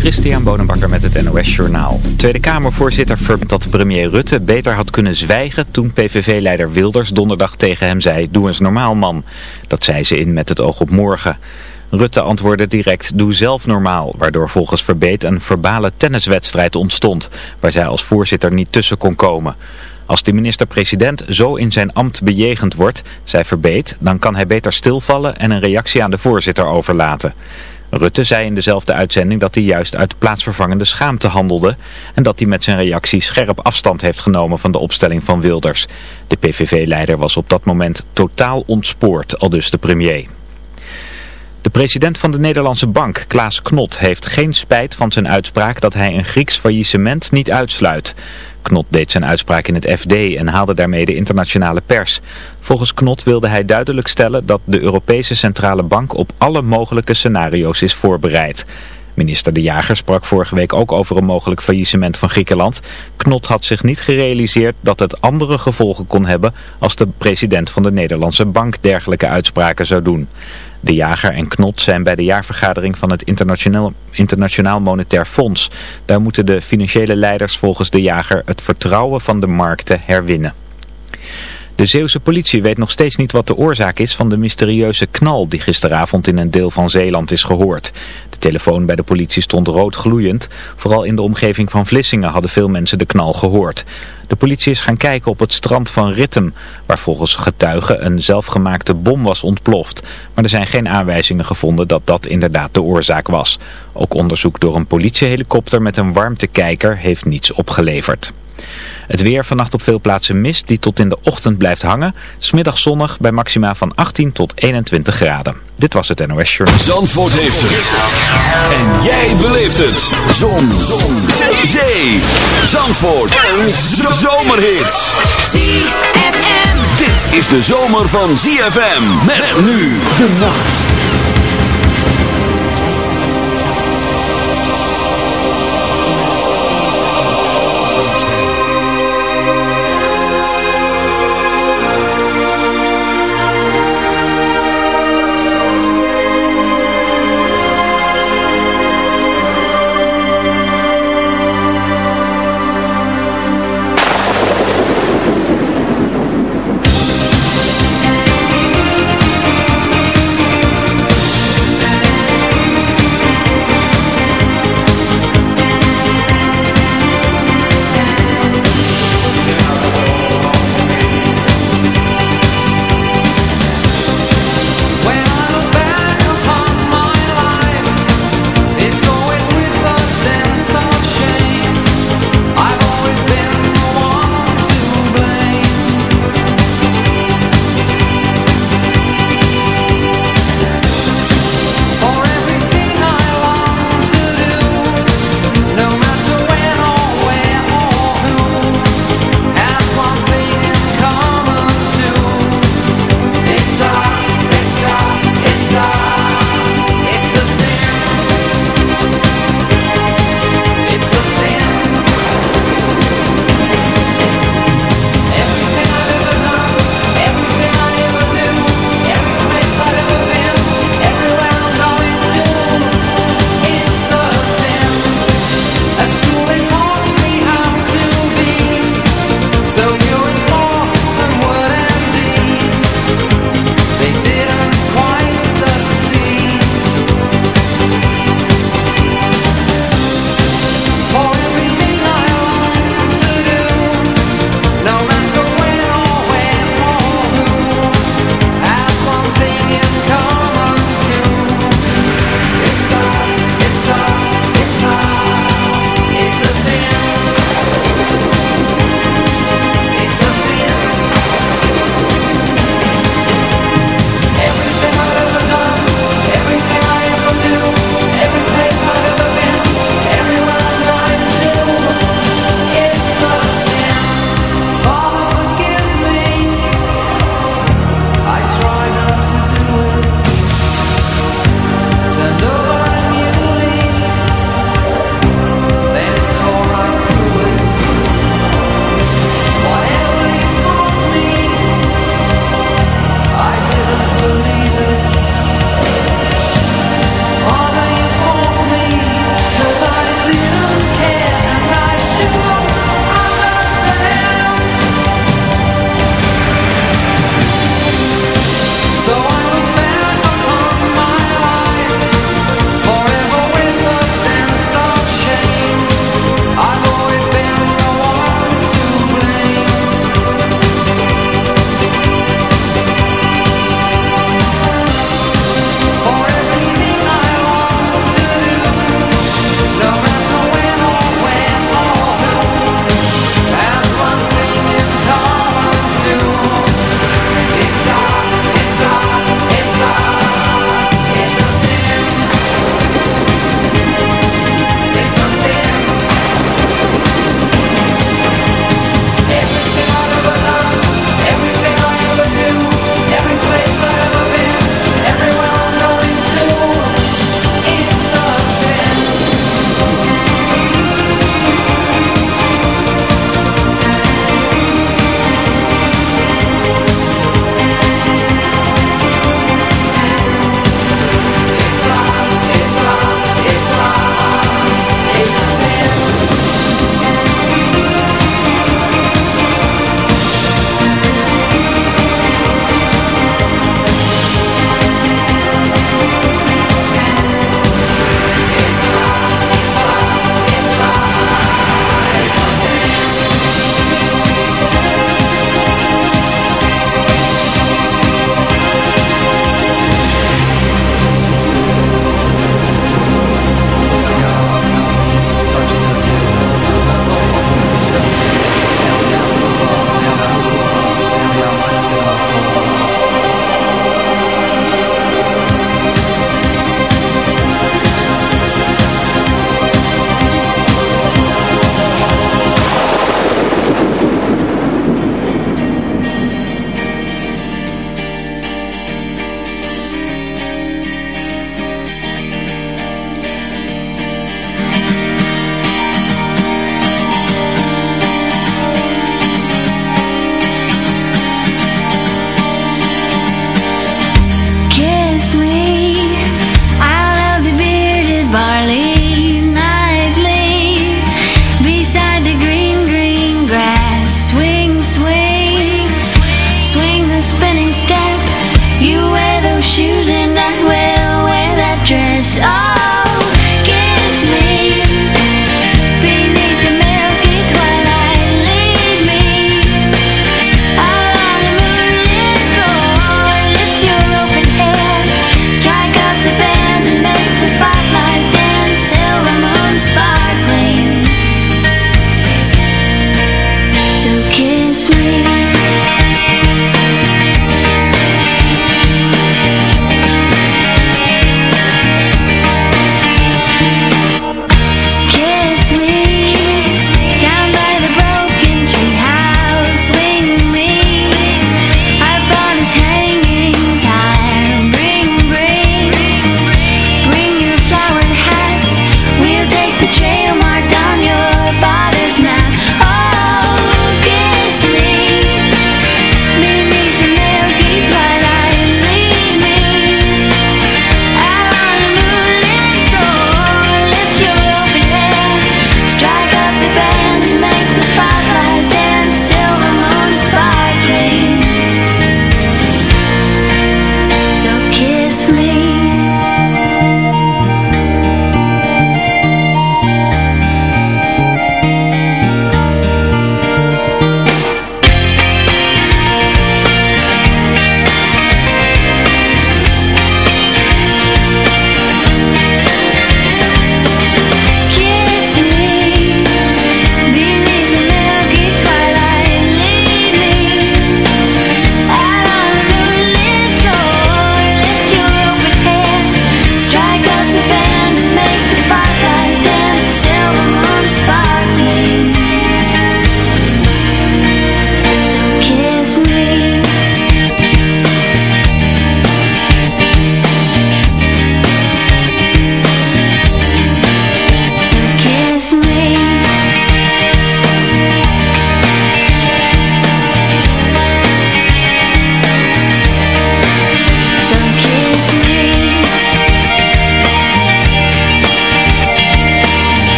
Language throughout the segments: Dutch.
Christian Bonenbakker met het NOS Journaal. Tweede Kamervoorzitter vindt dat premier Rutte beter had kunnen zwijgen toen PVV-leider Wilders donderdag tegen hem zei, doe eens normaal man. Dat zei ze in met het oog op morgen. Rutte antwoordde direct, doe zelf normaal, waardoor volgens Verbeet een verbale tenniswedstrijd ontstond, waar zij als voorzitter niet tussen kon komen. Als de minister-president zo in zijn ambt bejegend wordt, zei Verbeet, dan kan hij beter stilvallen en een reactie aan de voorzitter overlaten. Rutte zei in dezelfde uitzending dat hij juist uit plaatsvervangende schaamte handelde en dat hij met zijn reactie scherp afstand heeft genomen van de opstelling van Wilders. De PVV-leider was op dat moment totaal ontspoord, aldus de premier. De president van de Nederlandse bank, Klaas Knot, heeft geen spijt van zijn uitspraak dat hij een Grieks faillissement niet uitsluit. Knot deed zijn uitspraak in het FD en haalde daarmee de internationale pers. Volgens Knot wilde hij duidelijk stellen dat de Europese Centrale Bank op alle mogelijke scenario's is voorbereid. Minister De Jager sprak vorige week ook over een mogelijk faillissement van Griekenland. Knot had zich niet gerealiseerd dat het andere gevolgen kon hebben als de president van de Nederlandse Bank dergelijke uitspraken zou doen. De Jager en Knot zijn bij de jaarvergadering van het Internationaal, Internationaal Monetair Fonds. Daar moeten de financiële leiders volgens De Jager het vertrouwen van de markten herwinnen. De Zeeuwse politie weet nog steeds niet wat de oorzaak is van de mysterieuze knal die gisteravond in een deel van Zeeland is gehoord. De telefoon bij de politie stond rood gloeiend. Vooral in de omgeving van Vlissingen hadden veel mensen de knal gehoord. De politie is gaan kijken op het strand van Rittem, waar volgens getuigen een zelfgemaakte bom was ontploft. Maar er zijn geen aanwijzingen gevonden dat dat inderdaad de oorzaak was. Ook onderzoek door een politiehelikopter met een warmtekijker heeft niets opgeleverd. Het weer vannacht op veel plaatsen mist die tot in de ochtend blijft hangen. Smiddag zonnig bij maxima van 18 tot 21 graden. Dit was het NOS Journal. Zandvoort heeft het. En jij beleeft het. Zon. Zon. Zee. Zandvoort. En zomerhits. ZFM. Dit is de zomer van ZFM. Met nu de nacht.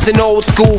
was an old school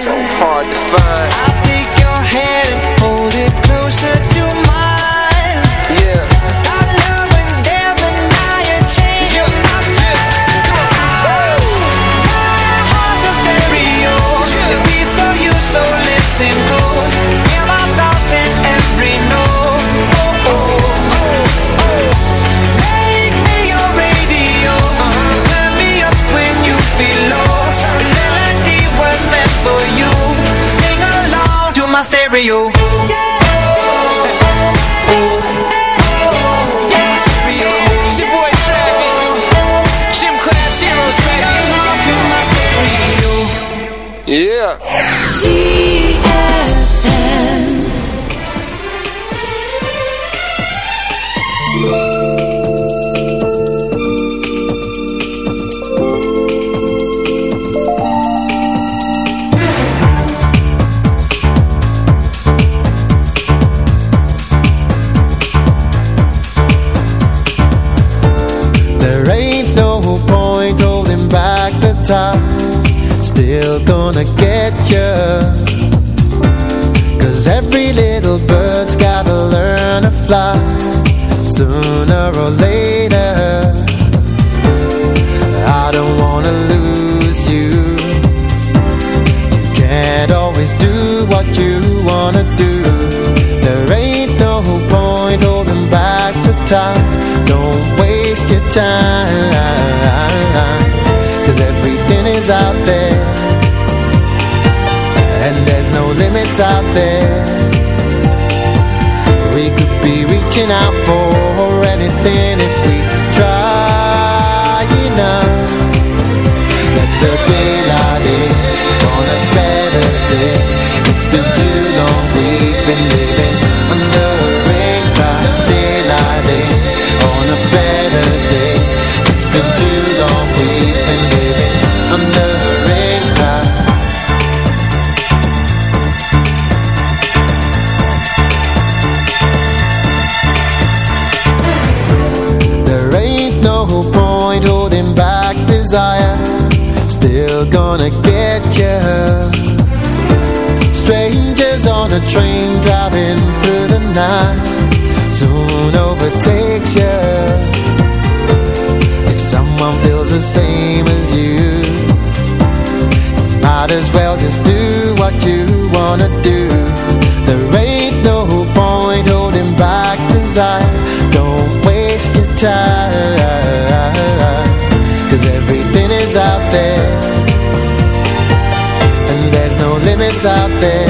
So hard to find. looking out for. out there